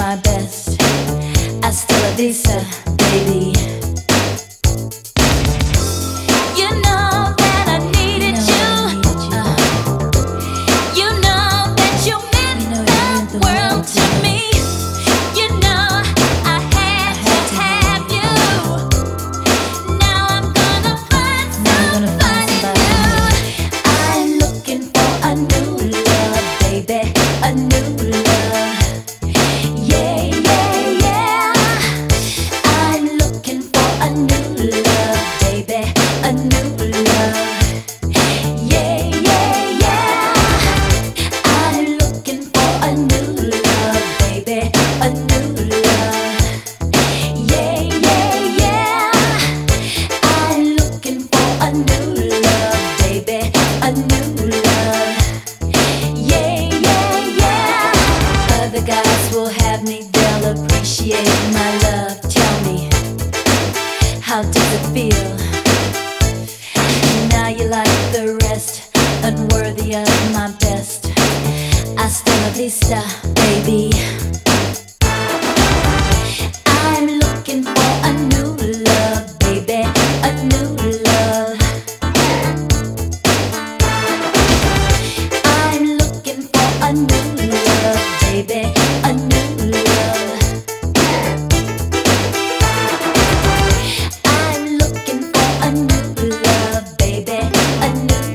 my best. I still a visa baby. they'll appreciate my love. Tell me, how does it feel? And now you like the rest, unworthy of my best. Hasta la vista. a new